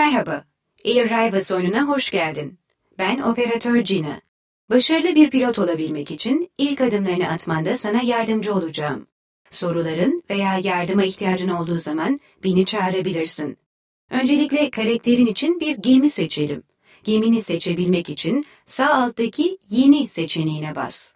Merhaba, Air Rivals oyununa hoş geldin. Ben operatör Gina. Başarılı bir pilot olabilmek için ilk adımlarını atmanda sana yardımcı olacağım. Soruların veya yardıma ihtiyacın olduğu zaman beni çağırabilirsin. Öncelikle karakterin için bir gemi seçelim. Gemini seçebilmek için sağ alttaki Yeni seçeneğine bas.